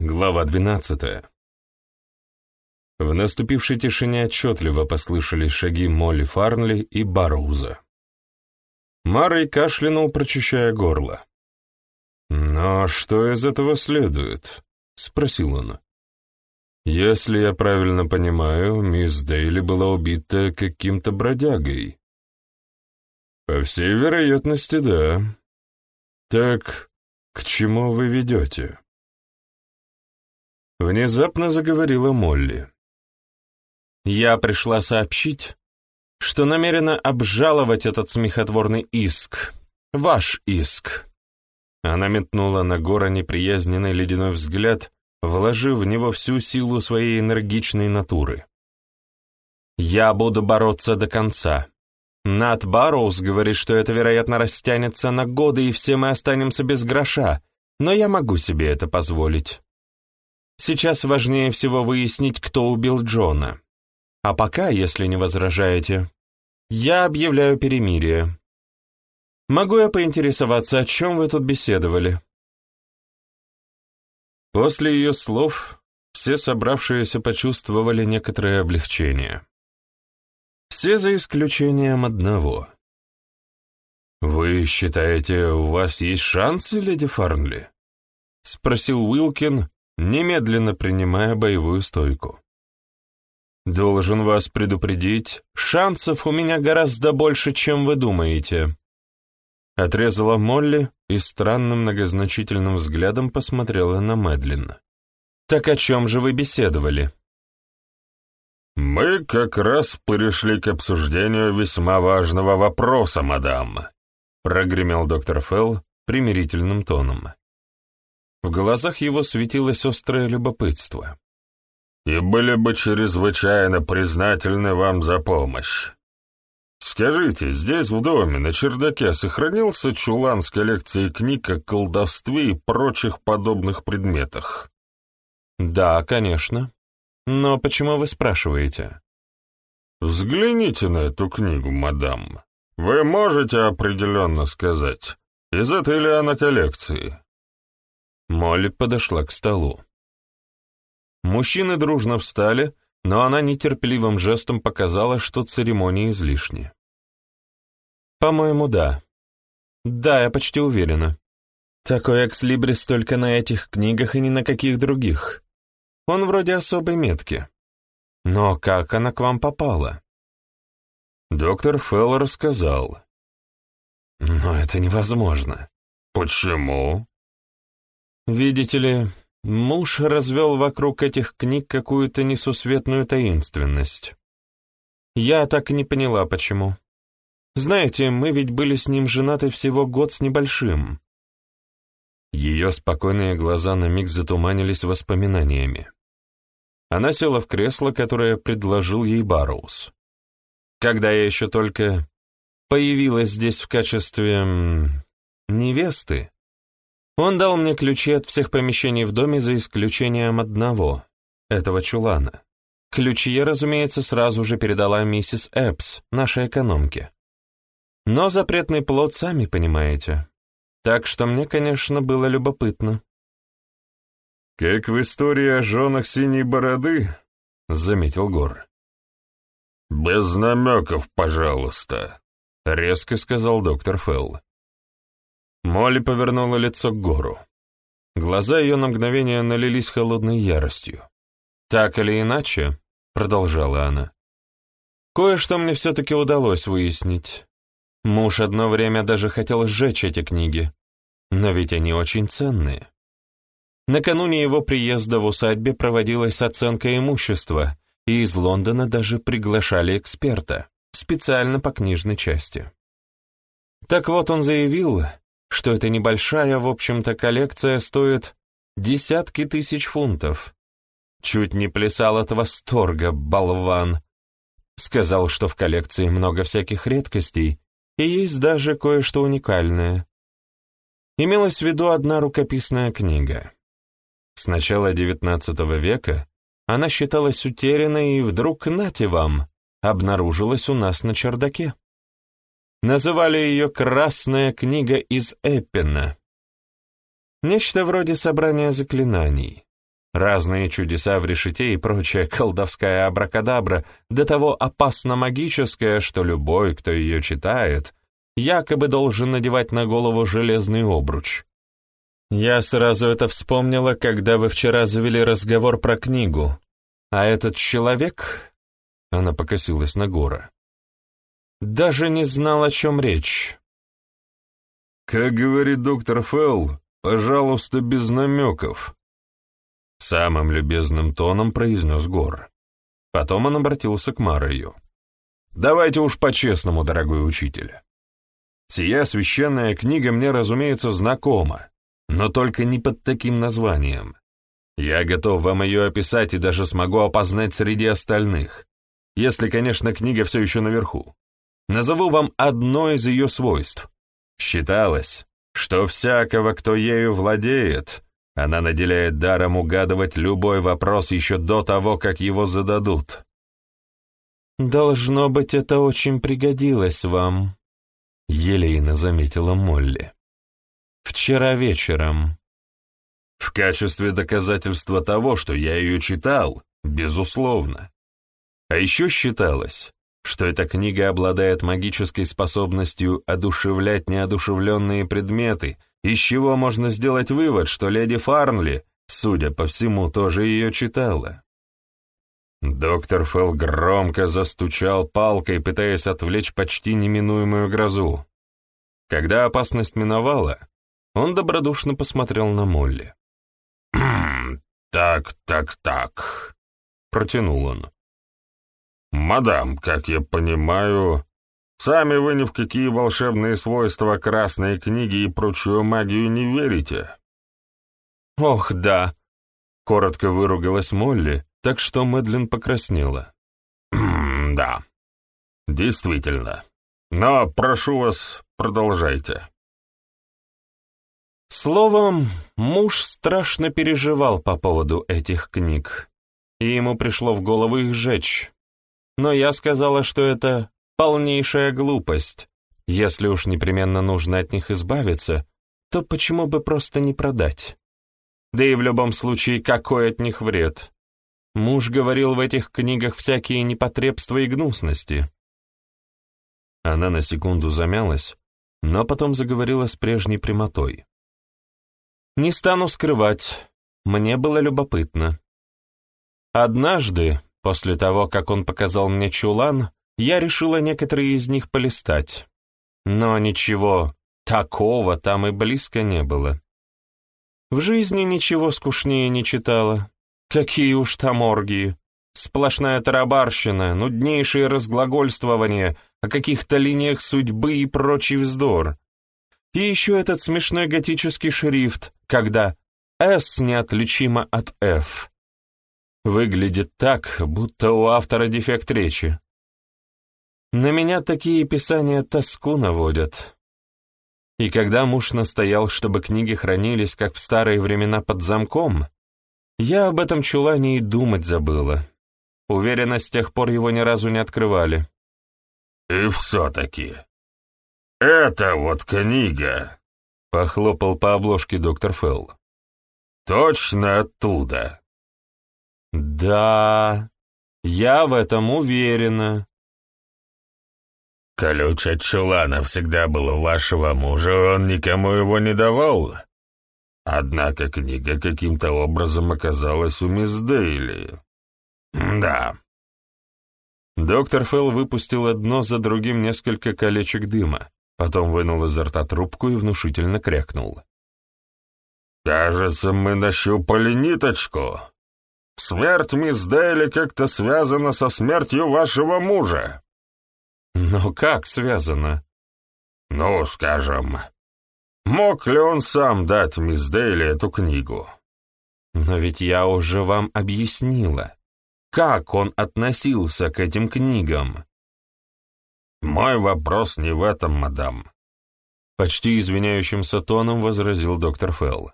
Глава двенадцатая. В наступившей тишине отчетливо послышались шаги Молли Фарнли и Барроуза. Марой кашлянул, прочищая горло. «Но что из этого следует?» — спросил он. «Если я правильно понимаю, мисс Дейли была убита каким-то бродягой». «По всей вероятности, да. Так к чему вы ведете?» Внезапно заговорила Молли. «Я пришла сообщить, что намерена обжаловать этот смехотворный иск. Ваш иск». Она метнула на Гора неприязненный ледяной взгляд, вложив в него всю силу своей энергичной натуры. «Я буду бороться до конца. Нат Барроуз говорит, что это, вероятно, растянется на годы, и все мы останемся без гроша, но я могу себе это позволить. Сейчас важнее всего выяснить, кто убил Джона. А пока, если не возражаете, я объявляю перемирие. Могу я поинтересоваться, о чем вы тут беседовали?» После ее слов все собравшиеся почувствовали некоторое облегчение. Все за исключением одного. «Вы считаете, у вас есть шансы, леди Фарнли?» — спросил Уилкин, немедленно принимая боевую стойку. «Должен вас предупредить, шансов у меня гораздо больше, чем вы думаете», — отрезала Молли и странным многозначительным взглядом посмотрела на Мэдлин. «Так о чем же вы беседовали?» «Мы как раз перешли к обсуждению весьма важного вопроса, мадам», — прогремел доктор Фелл примирительным тоном. В глазах его светилось острое любопытство. «И были бы чрезвычайно признательны вам за помощь. Скажите, здесь в доме на чердаке сохранился чулан с коллекцией книг о колдовстве и прочих подобных предметах?» «Да, конечно. Но почему вы спрашиваете?» «Взгляните на эту книгу, мадам. Вы можете определенно сказать, из этой ли она коллекции?» Молли подошла к столу. Мужчины дружно встали, но она нетерпеливым жестом показала, что церемония излишни. «По-моему, да. Да, я почти уверена. Такой экслибрис только на этих книгах и ни на каких других. Он вроде особой метки. Но как она к вам попала?» Доктор Феллер сказал. «Но это невозможно». «Почему?» Видите ли, муж развел вокруг этих книг какую-то несусветную таинственность. Я так и не поняла, почему. Знаете, мы ведь были с ним женаты всего год с небольшим. Ее спокойные глаза на миг затуманились воспоминаниями. Она села в кресло, которое предложил ей Барроуз. Когда я еще только появилась здесь в качестве невесты, он дал мне ключи от всех помещений в доме за исключением одного, этого чулана. Ключи я, разумеется, сразу же передала миссис Эпс, нашей экономке. Но запретный плод, сами понимаете. Так что мне, конечно, было любопытно. «Как в истории о женах синей бороды», — заметил Гор. «Без намеков, пожалуйста», — резко сказал доктор Фелл. Молли повернула лицо к гору. Глаза ее на мгновение налились холодной яростью. «Так или иначе», — продолжала она, — «кое-что мне все-таки удалось выяснить. Муж одно время даже хотел сжечь эти книги, но ведь они очень ценные. Накануне его приезда в усадьбе проводилась оценка имущества, и из Лондона даже приглашали эксперта, специально по книжной части. Так вот он заявил, что эта небольшая, в общем-то, коллекция стоит десятки тысяч фунтов. Чуть не плясал от восторга, болван. Сказал, что в коллекции много всяких редкостей, и есть даже кое-что уникальное. Имелась в виду одна рукописная книга. С начала XIX века она считалась утерянной, и вдруг, нате вам, обнаружилась у нас на чердаке. Называли ее «Красная книга из Эппина». Нечто вроде собрания заклинаний. разные чудеса в решете и прочая колдовская абракадабра, до того опасно магическая, что любой, кто ее читает, якобы должен надевать на голову железный обруч. Я сразу это вспомнила, когда вы вчера завели разговор про книгу. А этот человек, она покосилась на Гора, даже не знал, о чем речь. Как говорит доктор Фелл, пожалуйста, без намеков. Самым любезным тоном произнес Гор. Потом он обратился к Марою. «Давайте уж по-честному, дорогой учитель. Сия священная книга мне, разумеется, знакома, но только не под таким названием. Я готов вам ее описать и даже смогу опознать среди остальных, если, конечно, книга все еще наверху. Назову вам одно из ее свойств. Считалось, что всякого, кто ею владеет, она наделяет даром угадывать любой вопрос еще до того, как его зададут. «Должно быть, это очень пригодилось вам», — елейно заметила Молли. Вчера вечером. В качестве доказательства того, что я ее читал, безусловно. А еще считалось, что эта книга обладает магической способностью одушевлять неодушевленные предметы, из чего можно сделать вывод, что леди Фарнли, судя по всему, тоже ее читала. Доктор Фелл громко застучал палкой, пытаясь отвлечь почти неминуемую грозу. Когда опасность миновала, он добродушно посмотрел на Молли. «Так, так, так», — протянул он. «Мадам, как я понимаю, сами вы ни в какие волшебные свойства красной книги и прочую магию не верите?» «Ох, да», — коротко выругалась Молли, так что Мэдлин покраснела. «Да, действительно. Но прошу вас, продолжайте». Словом, муж страшно переживал по поводу этих книг, и ему пришло в голову их сжечь. Но я сказала, что это полнейшая глупость. Если уж непременно нужно от них избавиться, то почему бы просто не продать? Да и в любом случае, какой от них вред? Муж говорил в этих книгах всякие непотребства и гнусности. Она на секунду замялась, но потом заговорила с прежней прямотой. Не стану скрывать, мне было любопытно. Однажды, после того, как он показал мне чулан, я решила некоторые из них полистать. Но ничего такого там и близко не было. В жизни ничего скучнее не читала. Какие уж там оргии. Сплошная тарабарщина, нуднейшие разглагольствования о каких-то линиях судьбы и прочий вздор. И еще этот смешной готический шрифт, когда «С» неотличимо от «Ф». Выглядит так, будто у автора дефект речи. На меня такие писания тоску наводят. И когда муж настоял, чтобы книги хранились, как в старые времена, под замком, я об этом чулане и думать забыла. Уверена, с тех пор его ни разу не открывали. «И все-таки «Это вот книга», — похлопал по обложке доктор Фелл. «Точно оттуда». «Да, я в этом уверена». «Ключ от чулана всегда был у вашего мужа, он никому его не давал. Однако книга каким-то образом оказалась у мисс Дейли. Да». Доктор Фелл выпустил одно за другим несколько колечек дыма. Потом вынул изо рта трубку и внушительно крякнул. «Кажется, мы нащупали ниточку. Смерть мисс Дейли как-то связана со смертью вашего мужа». «Но как связано?» «Ну, скажем, мог ли он сам дать мисс Дейли эту книгу?» «Но ведь я уже вам объяснила, как он относился к этим книгам». «Мой вопрос не в этом, мадам», — почти извиняющимся тоном возразил доктор Фелл.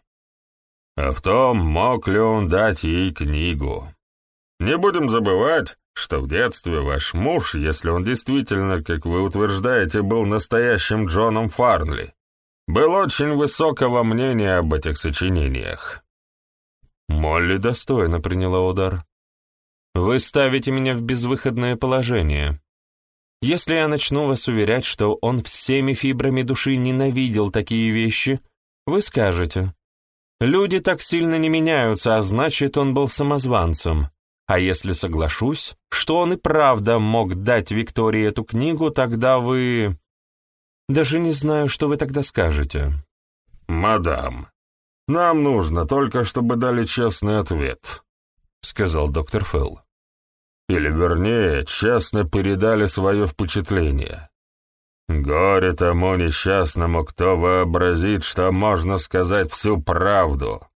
«А в том, мог ли он дать ей книгу. Не будем забывать, что в детстве ваш муж, если он действительно, как вы утверждаете, был настоящим Джоном Фарнли, был очень высокого мнения об этих сочинениях». Молли достойно приняла удар. Вы ставите меня в безвыходное положение. Если я начну вас уверять, что он всеми фибрами души ненавидел такие вещи, вы скажете. Люди так сильно не меняются, а значит, он был самозванцем. А если соглашусь, что он и правда мог дать Виктории эту книгу, тогда вы... Даже не знаю, что вы тогда скажете. «Мадам, нам нужно только, чтобы дали честный ответ», — сказал доктор Фелл. Или, вернее, честно передали свое впечатление. Горе тому несчастному, кто вообразит, что можно сказать всю правду.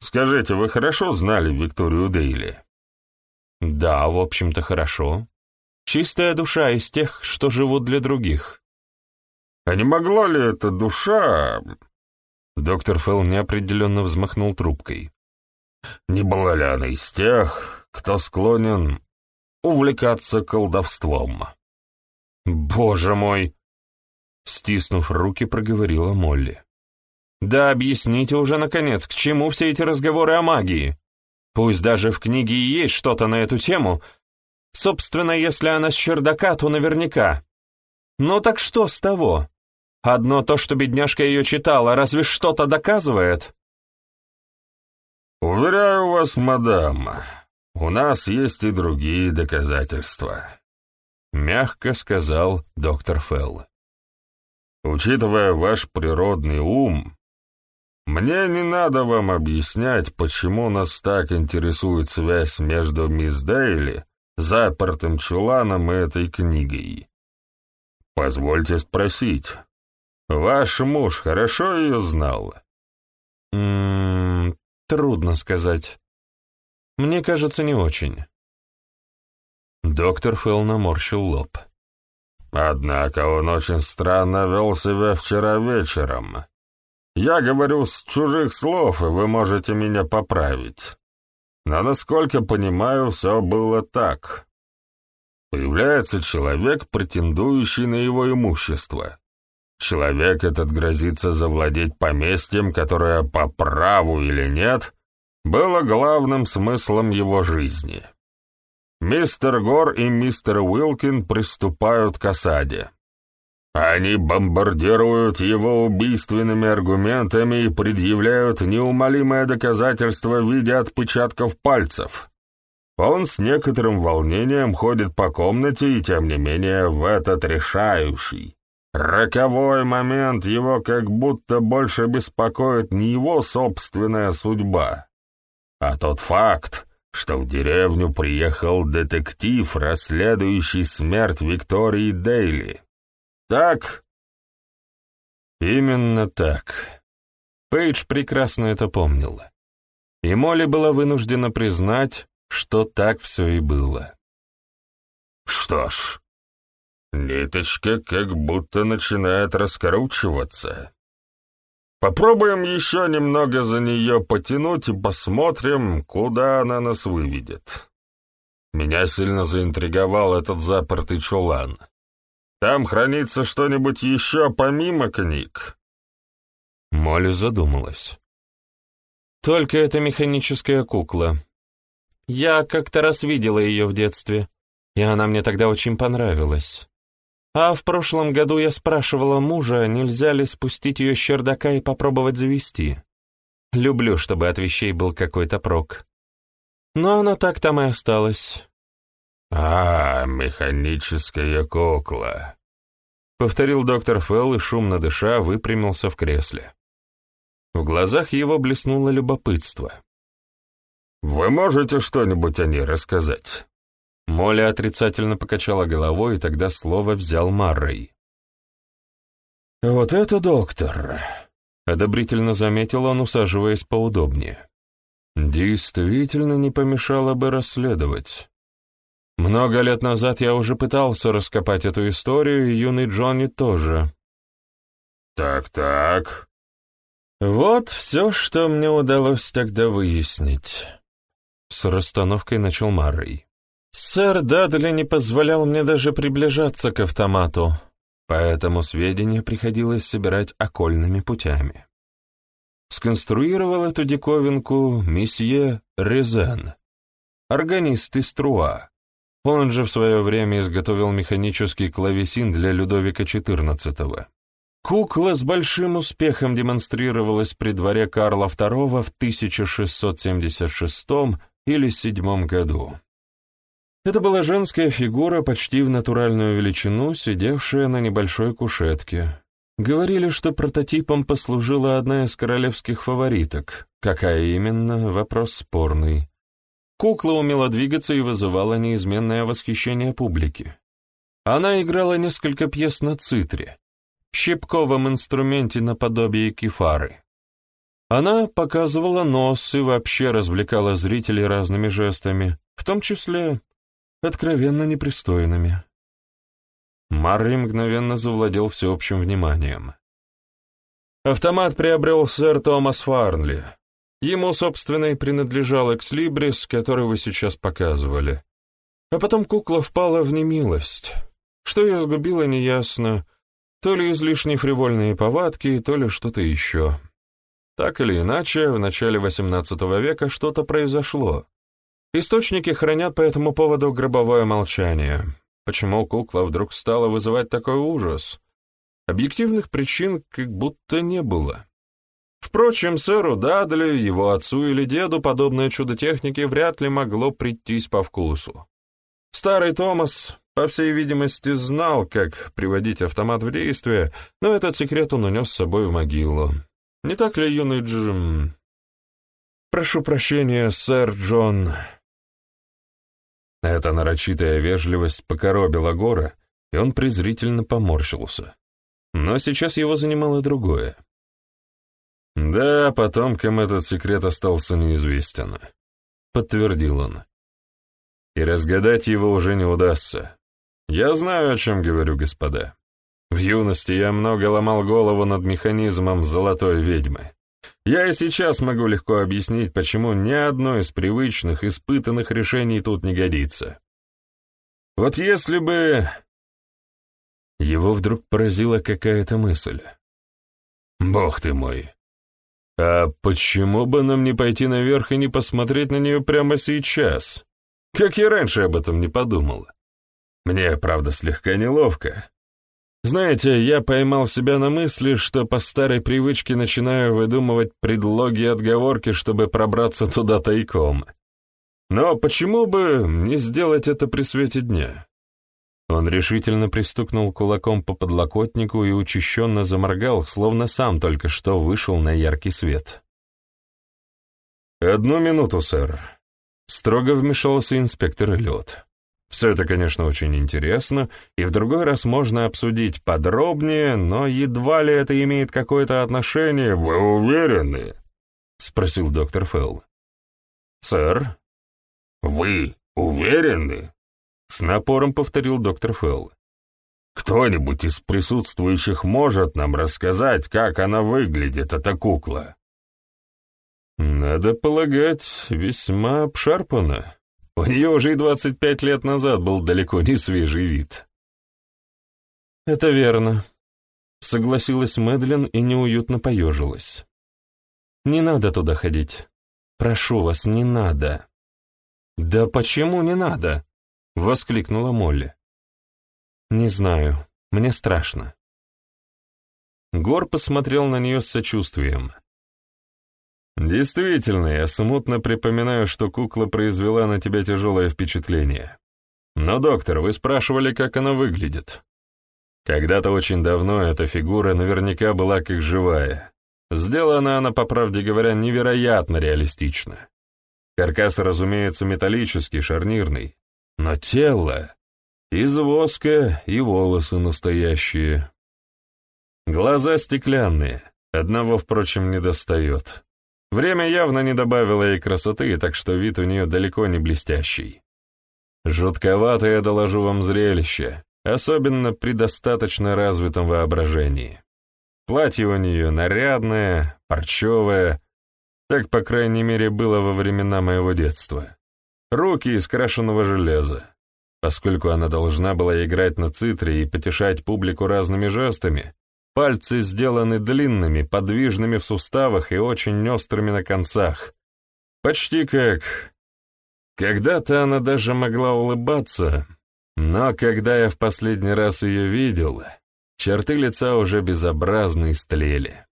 Скажите, вы хорошо знали Викторию Дейли? Да, в общем-то, хорошо. Чистая душа из тех, что живут для других. А не могла ли эта душа... Доктор Фелл неопределенно взмахнул трубкой. Не была ли она из тех, кто склонен увлекаться колдовством? «Боже мой!» Стиснув руки, проговорила Молли. «Да объясните уже, наконец, к чему все эти разговоры о магии? Пусть даже в книге и есть что-то на эту тему. Собственно, если она с чердака, то наверняка. Ну так что с того? Одно то, что бедняжка ее читала, разве что-то доказывает?» «Уверяю вас, мадам, у нас есть и другие доказательства», — мягко сказал доктор Фелл. «Учитывая ваш природный ум, мне не надо вам объяснять, почему нас так интересует связь между мисс Дейли, запертым чуланом и этой книгой. Позвольте спросить, ваш муж хорошо ее знал?» «М -м, трудно сказать. Мне кажется, не очень». Доктор Фелл наморщил лоб. «Однако он очень странно вел себя вчера вечером. Я говорю с чужих слов, и вы можете меня поправить. Но, насколько понимаю, все было так. Появляется человек, претендующий на его имущество. Человек этот грозится завладеть поместьем, которое по праву или нет, было главным смыслом его жизни. Мистер Гор и мистер Уилкин приступают к осаде. Они бомбардируют его убийственными аргументами и предъявляют неумолимое доказательство в виде отпечатков пальцев. Он с некоторым волнением ходит по комнате, и тем не менее в этот решающий, роковой момент его как будто больше беспокоит не его собственная судьба, а тот факт, что в деревню приехал детектив, расследующий смерть Виктории Дейли. Так? Именно так. Пейдж прекрасно это помнила. И Молли была вынуждена признать, что так все и было. Что ж, ниточка как будто начинает раскручиваться. Попробуем еще немного за нее потянуть и посмотрим, куда она нас выведет. Меня сильно заинтриговал этот запертый чулан. Там хранится что-нибудь еще помимо книг?» Молли задумалась. «Только это механическая кукла. Я как-то раз видела ее в детстве, и она мне тогда очень понравилась. А в прошлом году я спрашивала мужа, нельзя ли спустить ее с чердака и попробовать завести. Люблю, чтобы от вещей был какой-то прок. Но она так там и осталась. «А, механическая кукла», — повторил доктор Фелл и, шумно дыша, выпрямился в кресле. В глазах его блеснуло любопытство. «Вы можете что-нибудь о ней рассказать?» Молли отрицательно покачала головой, и тогда слово взял Маррей. «Вот это доктор!» — одобрительно заметил он, усаживаясь поудобнее. «Действительно не помешало бы расследовать. Много лет назад я уже пытался раскопать эту историю, и юный Джонни тоже. Так-так. Вот все, что мне удалось тогда выяснить. С расстановкой начал Маррей. Сэр Дадли не позволял мне даже приближаться к автомату, поэтому сведения приходилось собирать окольными путями. сконструировал эту диковинку месье Резен, органист из Труа. Он же в свое время изготовил механический клавесин для Людовика XIV. Кукла с большим успехом демонстрировалась при дворе Карла II в 1676 или 7 году. Это была женская фигура почти в натуральную величину, сидевшая на небольшой кушетке. Говорили, что прототипом послужила одна из королевских фавориток. Какая именно, вопрос спорный. Кукла умела двигаться и вызывала неизменное восхищение публики. Она играла несколько пьес на цитре, щипковом инструменте наподобие кефары. Она показывала нос и вообще развлекала зрителей разными жестами, в том числе откровенно непристойными. Марри мгновенно завладел всеобщим вниманием. Автомат приобрел сэр Томас Фарнли. Ему, собственно, и принадлежал экслибрис, который вы сейчас показывали. А потом кукла впала в немилость. Что ее сгубило, неясно. То ли излишне фривольные повадки, то ли что-то еще. Так или иначе, в начале XVIII века что-то произошло. Источники хранят по этому поводу гробовое молчание. Почему кукла вдруг стала вызывать такой ужас? Объективных причин как будто не было. Впрочем, сэру Дадли, его отцу или деду подобное чудо техники вряд ли могло прийтись по вкусу. Старый Томас, по всей видимости, знал, как приводить автомат в действие, но этот секрет он унес с собой в могилу. Не так ли, юный Джим? Прошу прощения, сэр Джон. Эта нарочитая вежливость покоробила Гора, и он презрительно поморщился. Но сейчас его занимало другое. «Да, потомкам этот секрет остался неизвестен», — подтвердил он. «И разгадать его уже не удастся. Я знаю, о чем говорю, господа. В юности я много ломал голову над механизмом золотой ведьмы. Я и сейчас могу легко объяснить, почему ни одно из привычных, испытанных решений тут не годится. Вот если бы... Его вдруг поразила какая-то мысль. Бог ты мой! А почему бы нам не пойти наверх и не посмотреть на нее прямо сейчас? Как я раньше об этом не подумал. Мне, правда, слегка неловко. Знаете, я поймал себя на мысли, что по старой привычке начинаю выдумывать предлоги и отговорки, чтобы пробраться туда тайком. Но почему бы не сделать это при свете дня? Он решительно пристукнул кулаком по подлокотнику и учащенно заморгал, словно сам только что вышел на яркий свет. «Одну минуту, сэр», — строго вмешался инспектор Эллиот. Все это, конечно, очень интересно, и в другой раз можно обсудить подробнее, но едва ли это имеет какое-то отношение. Вы уверены? Спросил доктор Фелл. Сэр? Вы уверены? С напором повторил доктор Фелл. Кто-нибудь из присутствующих может нам рассказать, как она выглядит, эта кукла? Надо полагать, весьма обшарпана, у нее уже и 25 лет назад был далеко не свежий вид. «Это верно», — согласилась Мэдлин и неуютно поежилась. «Не надо туда ходить. Прошу вас, не надо». «Да почему не надо?» — воскликнула Молли. «Не знаю. Мне страшно». Гор посмотрел на нее с сочувствием. «Действительно, я смутно припоминаю, что кукла произвела на тебя тяжелое впечатление. Но, доктор, вы спрашивали, как она выглядит. Когда-то очень давно эта фигура наверняка была как живая. Сделана она, по правде говоря, невероятно реалистично. Каркас, разумеется, металлический, шарнирный, но тело из воска и волосы настоящие. Глаза стеклянные, одного, впрочем, не достает. Время явно не добавило ей красоты, так что вид у нее далеко не блестящий. Жутковатое, доложу вам, зрелище, особенно при достаточно развитом воображении. Платье у нее нарядное, парчевое, так, по крайней мере, было во времена моего детства. Руки из крашеного железа. Поскольку она должна была играть на цитре и потешать публику разными жестами, Пальцы сделаны длинными, подвижными в суставах и очень острыми на концах. Почти как... Когда-то она даже могла улыбаться, но когда я в последний раз ее видел, черты лица уже безобразно истлели.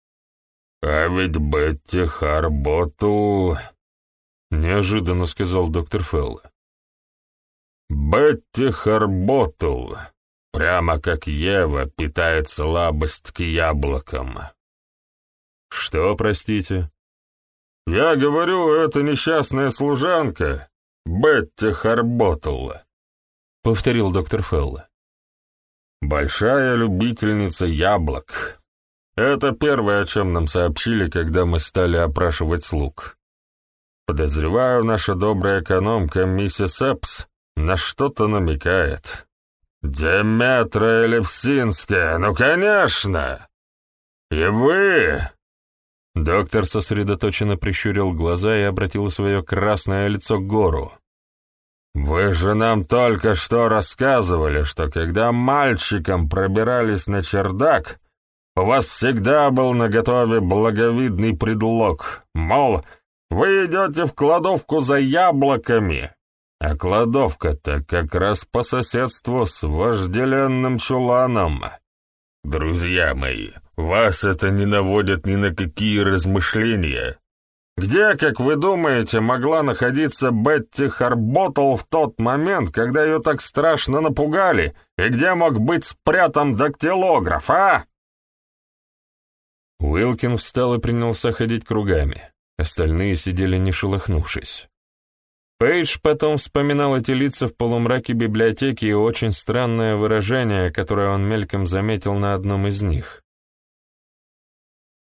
«А ведь Бетти Харботл...» — неожиданно сказал доктор Фелл. «Бетти Харботл, прямо как Ева, питает слабость к яблокам». «Что, простите?» «Я говорю, это несчастная служанка, Бетти Харботл», — повторил доктор Фелл. «Большая любительница яблок. Это первое, о чем нам сообщили, когда мы стали опрашивать слуг. Подозреваю, наша добрая экономка миссис Эпс на что-то намекает. Деметра Элепсинская, ну, конечно! И вы...» Доктор сосредоточенно прищурил глаза и обратил свое красное лицо к гору. «Вы же нам только что рассказывали, что когда мальчикам пробирались на чердак, у вас всегда был наготове благовидный предлог, мол, вы идете в кладовку за яблоками, а кладовка-то как раз по соседству с вожделенным чуланом. Друзья мои, вас это не наводит ни на какие размышления. Где, как вы думаете, могла находиться Бетти Харботл в тот момент, когда ее так страшно напугали, и где мог быть спрятан дактилограф, а?» Уилкин встал и принялся ходить кругами. Остальные сидели не шелохнувшись. Пейдж потом вспоминал эти лица в полумраке библиотеки и очень странное выражение, которое он мельком заметил на одном из них.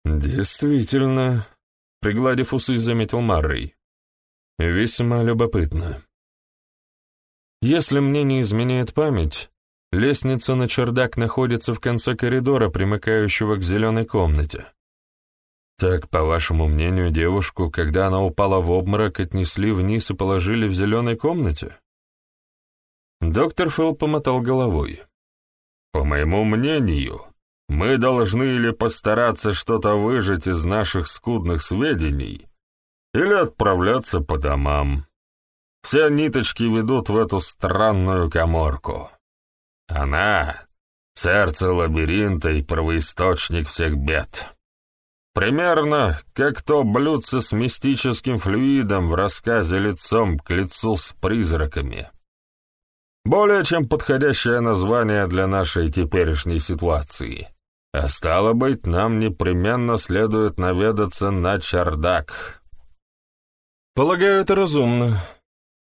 «Действительно», — пригладив усы, заметил Маррей. «Весьма любопытно. Если мне не изменяет память, лестница на чердак находится в конце коридора, примыкающего к зеленой комнате. Так, по вашему мнению, девушку, когда она упала в обморок, отнесли вниз и положили в зеленой комнате?» Доктор Фелл помотал головой. «По моему мнению, мы должны или постараться что-то выжать из наших скудных сведений, или отправляться по домам. Все ниточки ведут в эту странную коморку. Она — сердце лабиринта и первоисточник всех бед. Примерно как то блюдце с мистическим флюидом в рассказе лицом к лицу с призраками. Более чем подходящее название для нашей теперешней ситуации — а стало быть, нам непременно следует наведаться на чердак. Полагаю, это разумно,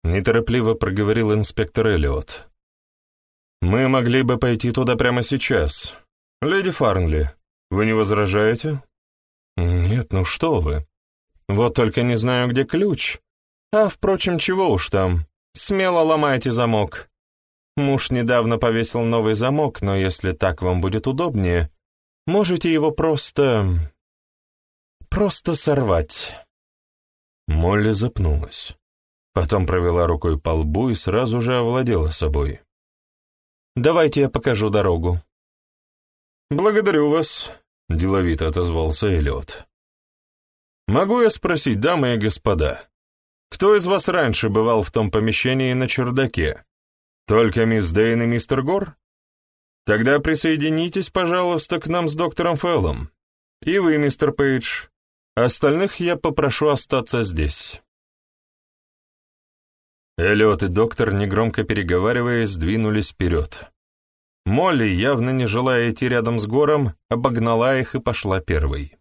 неторопливо проговорил инспектор Эллиот. Мы могли бы пойти туда прямо сейчас. Леди Фарнли, вы не возражаете? Нет, ну что вы. Вот только не знаю, где ключ. А, впрочем, чего уж там. Смело ломайте замок. Муж недавно повесил новый замок, но если так вам будет удобнее, Можете его просто... просто сорвать». Молли запнулась. Потом провела рукой по лбу и сразу же овладела собой. «Давайте я покажу дорогу». «Благодарю вас», — деловито отозвался Эллиот. «Могу я спросить, дамы и господа, кто из вас раньше бывал в том помещении на чердаке? Только мисс Дейн и мистер Гор? Тогда присоединитесь, пожалуйста, к нам с доктором Феллом. И вы, мистер Пейдж. Остальных я попрошу остаться здесь». Эллиот и доктор, негромко переговариваясь, двинулись вперед. Молли, явно не желая идти рядом с Гором, обогнала их и пошла первой.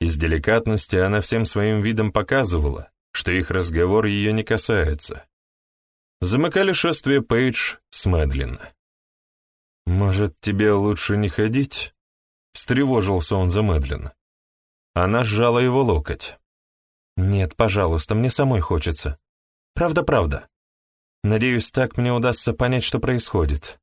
Из деликатности она всем своим видом показывала, что их разговор ее не касается. Замыкали шествие Пейдж с Мэдлин. «Может, тебе лучше не ходить?» — встревожился он замедленно. Она сжала его локоть. «Нет, пожалуйста, мне самой хочется. Правда-правда. Надеюсь, так мне удастся понять, что происходит».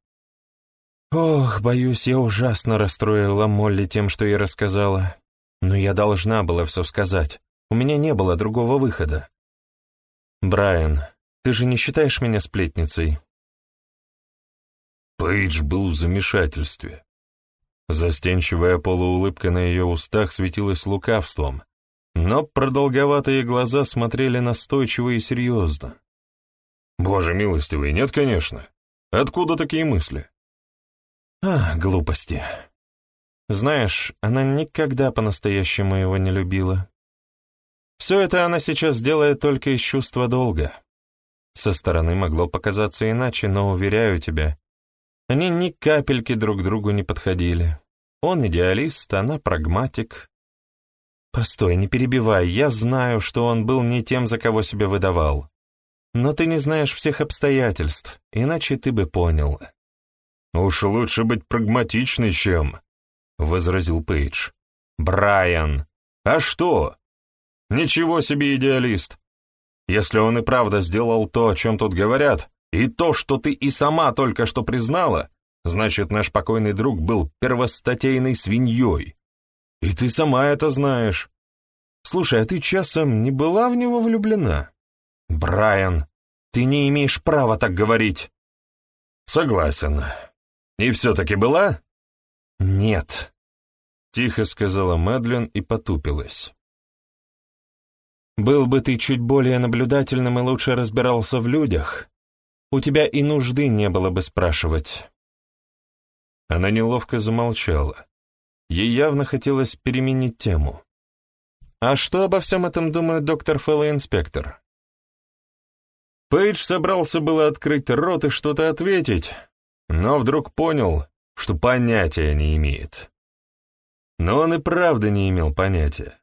Ох, боюсь, я ужасно расстроила Молли тем, что ей рассказала. Но я должна была все сказать. У меня не было другого выхода. «Брайан, ты же не считаешь меня сплетницей?» Пейдж был в замешательстве. Застенчивая полуулыбка на ее устах светилась лукавством, но продолговатые глаза смотрели настойчиво и серьезно. «Боже милостивый, нет, конечно. Откуда такие мысли?» «А, глупости. Знаешь, она никогда по-настоящему его не любила. Все это она сейчас делает только из чувства долга. Со стороны могло показаться иначе, но, уверяю тебя, они ни капельки друг другу не подходили. Он идеалист, она прагматик. Постой, не перебивай, я знаю, что он был не тем, за кого себя выдавал. Но ты не знаешь всех обстоятельств, иначе ты бы понял. «Уж лучше быть прагматичной, чем...» — возразил Пейдж. «Брайан! А что? Ничего себе идеалист! Если он и правда сделал то, о чем тут говорят, и то, что ты и сама только что признала, значит, наш покойный друг был первостатейной свиньей. И ты сама это знаешь. Слушай, а ты часом не была в него влюблена?» «Брайан, ты не имеешь права так говорить». «Согласен. И все-таки была?» «Нет», — тихо сказала Мэдлин и потупилась. «Был бы ты чуть более наблюдательным и лучше разбирался в людях, у тебя и нужды не было бы спрашивать». Она неловко замолчала. Ей явно хотелось переменить тему. «А что обо всем этом думают доктор Фэлл и инспектор?» Пейдж собрался было открыть рот и что-то ответить, но вдруг понял, что понятия не имеет. Но он и правда не имел понятия.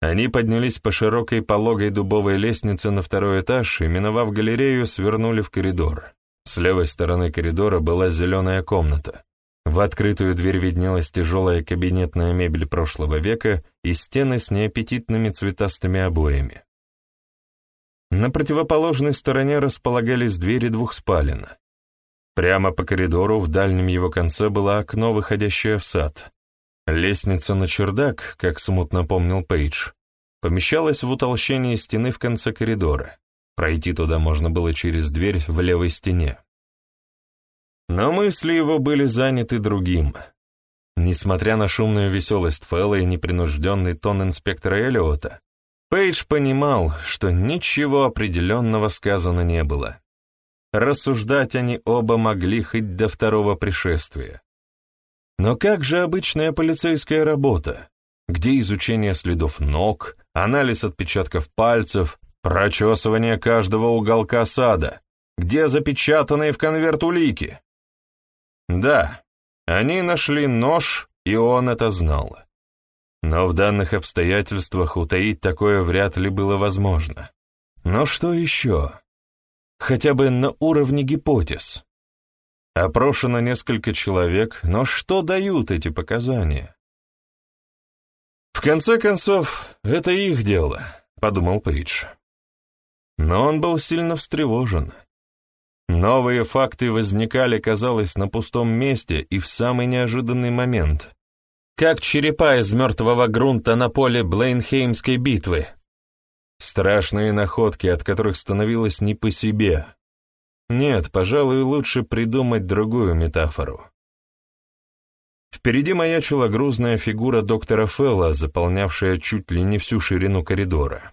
Они поднялись по широкой пологой дубовой лестнице на второй этаж и, миновав галерею, свернули в коридор. С левой стороны коридора была зеленая комната. В открытую дверь виднелась тяжелая кабинетная мебель прошлого века и стены с неаппетитными цветастыми обоями. На противоположной стороне располагались двери двух спален. Прямо по коридору в дальнем его конце было окно, выходящее в сад. Лестница на чердак, как смутно помнил Пейдж, помещалась в утолщении стены в конце коридора. Пройти туда можно было через дверь в левой стене. Но мысли его были заняты другим. Несмотря на шумную веселость Фэлла и непринужденный тон инспектора Эллиота, Пейдж понимал, что ничего определенного сказано не было. Рассуждать они оба могли хоть до второго пришествия. Но как же обычная полицейская работа? Где изучение следов ног, анализ отпечатков пальцев, прочесывание каждого уголка сада? Где запечатанные в конверт улики? Да, они нашли нож, и он это знал. Но в данных обстоятельствах утаить такое вряд ли было возможно. Но что еще? Хотя бы на уровне гипотез. Опрошено несколько человек, но что дают эти показания? В конце концов, это их дело, подумал Пейдж. Но он был сильно встревожен. Новые факты возникали, казалось, на пустом месте и в самый неожиданный момент как черепа из мертвого грунта на поле Блейнхеймской битвы. Страшные находки, от которых становилось не по себе. Нет, пожалуй, лучше придумать другую метафору. Впереди маячила грузная фигура доктора Фелла, заполнявшая чуть ли не всю ширину коридора.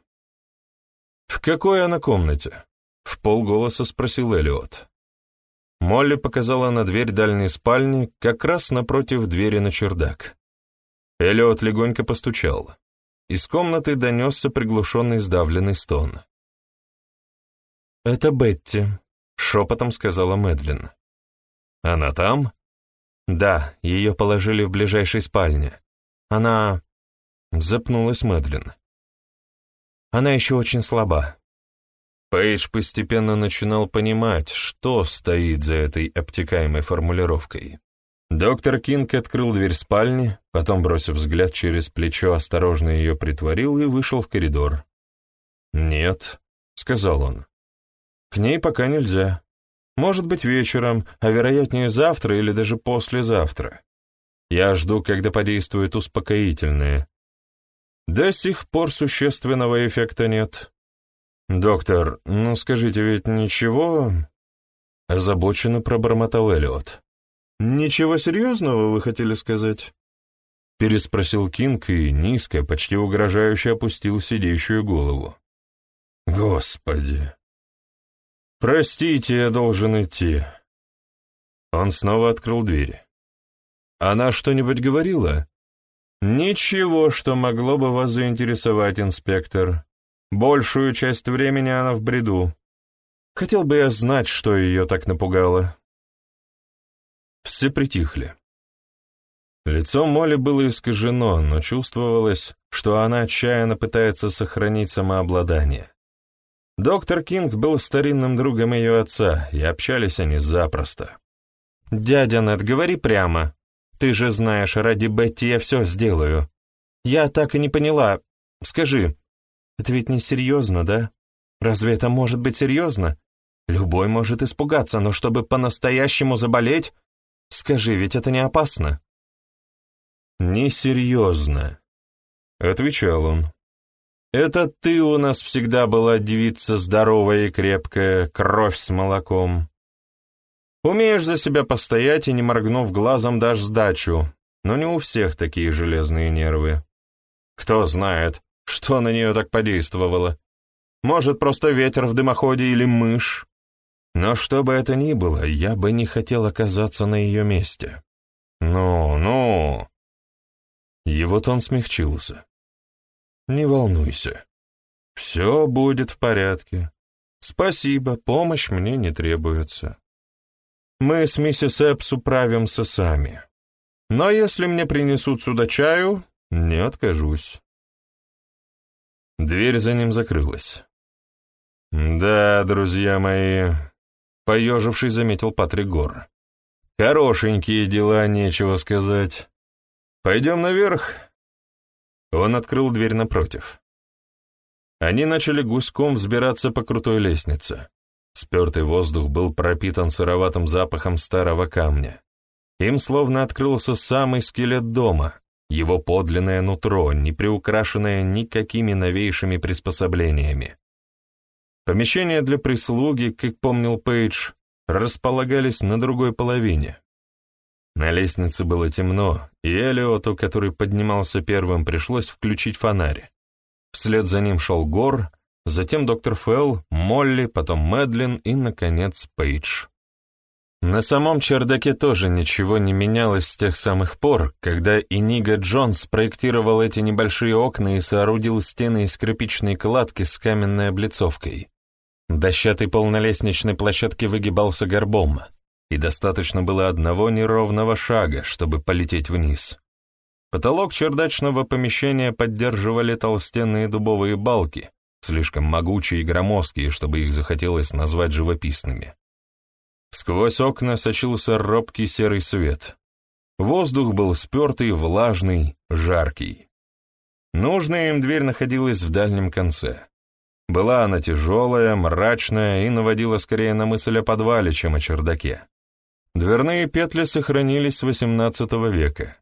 «В какой она комнате?» — в полголоса спросил Элиот. Молли показала на дверь дальней спальни, как раз напротив двери на чердак. Эллиот легонько постучал. Из комнаты донесся приглушенный сдавленный стон. «Это Бетти», — шепотом сказала Мэдлин. «Она там?» «Да, ее положили в ближайшей спальне. Она...» — запнулась Мэдлин. «Она еще очень слаба». Пейдж постепенно начинал понимать, что стоит за этой обтекаемой формулировкой. Доктор Кинг открыл дверь спальни, потом, бросив взгляд через плечо, осторожно ее притворил и вышел в коридор. «Нет», — сказал он. «К ней пока нельзя. Может быть, вечером, а вероятнее завтра или даже послезавтра. Я жду, когда подействует успокоительное. До сих пор существенного эффекта нет. Доктор, ну скажите, ведь ничего...» Озабоченно пробормотал Эллиот. «Ничего серьезного, вы хотели сказать?» Переспросил Кинг и низко, почти угрожающе опустил сидящую голову. «Господи! Простите, я должен идти». Он снова открыл дверь. «Она что-нибудь говорила?» «Ничего, что могло бы вас заинтересовать, инспектор. Большую часть времени она в бреду. Хотел бы я знать, что ее так напугало». Все притихли. Лицо Молли было искажено, но чувствовалось, что она отчаянно пытается сохранить самообладание. Доктор Кинг был старинным другом ее отца, и общались они запросто. «Дядя Нед, говори прямо. Ты же знаешь, ради Бетти я все сделаю. Я так и не поняла. Скажи, это ведь не серьезно, да? Разве это может быть серьезно? Любой может испугаться, но чтобы по-настоящему заболеть, скажи, ведь это не опасно?» «Несерьезно», — отвечал он. «Это ты у нас всегда была девица здоровая и крепкая, кровь с молоком. Умеешь за себя постоять и, не моргнув глазом, дашь сдачу, но не у всех такие железные нервы. Кто знает, что на нее так подействовало. Может, просто ветер в дымоходе или мышь. Но что бы это ни было, я бы не хотел оказаться на ее месте. Ну, ну, его тон смягчился. «Не волнуйся. Все будет в порядке. Спасибо, помощь мне не требуется. Мы с миссис Эпс управимся сами. Но если мне принесут сюда чаю, не откажусь». Дверь за ним закрылась. «Да, друзья мои», — поеживший заметил Патрик Гор. «Хорошенькие дела, нечего сказать. «Пойдем наверх». Он открыл дверь напротив. Они начали гуськом взбираться по крутой лестнице. Спертый воздух был пропитан сыроватым запахом старого камня. Им словно открылся самый скелет дома, его подлинное нутро, не приукрашенное никакими новейшими приспособлениями. Помещения для прислуги, как помнил Пейдж, располагались на другой половине. На лестнице было темно, и Элиоту, который поднимался первым, пришлось включить фонарь. Вслед за ним шел Гор, затем доктор Фелл, Молли, потом Мэдлин и, наконец, Пейдж. На самом чердаке тоже ничего не менялось с тех самых пор, когда Иниго Джонс проектировал эти небольшие окна и соорудил стены из кирпичной кладки с каменной облицовкой. Дощатый пол на лестничной площадке выгибался горбом — и достаточно было одного неровного шага, чтобы полететь вниз. Потолок чердачного помещения поддерживали толстенные дубовые балки, слишком могучие и громоздкие, чтобы их захотелось назвать живописными. Сквозь окна сочился робкий серый свет. Воздух был спертый, влажный, жаркий. Нужная им дверь находилась в дальнем конце. Была она тяжелая, мрачная и наводила скорее на мысль о подвале, чем о чердаке. Дверные петли сохранились с XVIII века.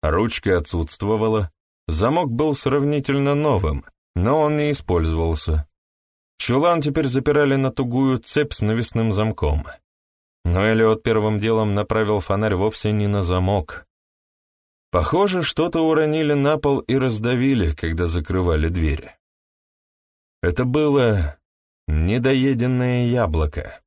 Ручка отсутствовала, замок был сравнительно новым, но он не использовался. Чулан теперь запирали на тугую цепь с навесным замком. Но Элиот первым делом направил фонарь вовсе не на замок. Похоже, что-то уронили на пол и раздавили, когда закрывали двери. Это было недоеденное яблоко.